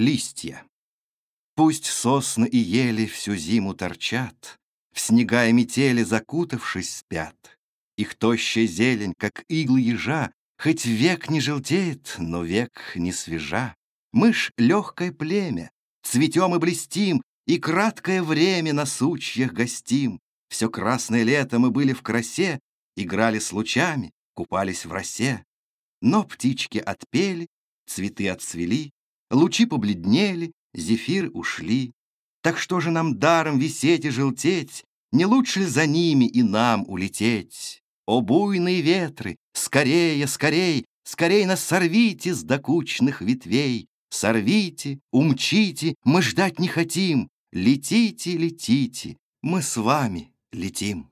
Листья. Пусть сосны и ели всю зиму торчат, В снега и метели закутавшись спят. Их тощая зелень, как иглы ежа, Хоть век не желтеет, но век не свежа. Мы ж легкое племя, цветем и блестим, И краткое время на сучьях гостим. Все красное лето мы были в красе, Играли с лучами, купались в росе. Но птички отпели, цветы отцвели, Лучи побледнели, зефир ушли. Так что же нам даром висеть и желтеть? Не лучше ли за ними и нам улететь? О, буйные ветры, скорее, скорей, Скорей нас сорвите с докучных ветвей. Сорвите, умчите, мы ждать не хотим. Летите, летите, мы с вами летим.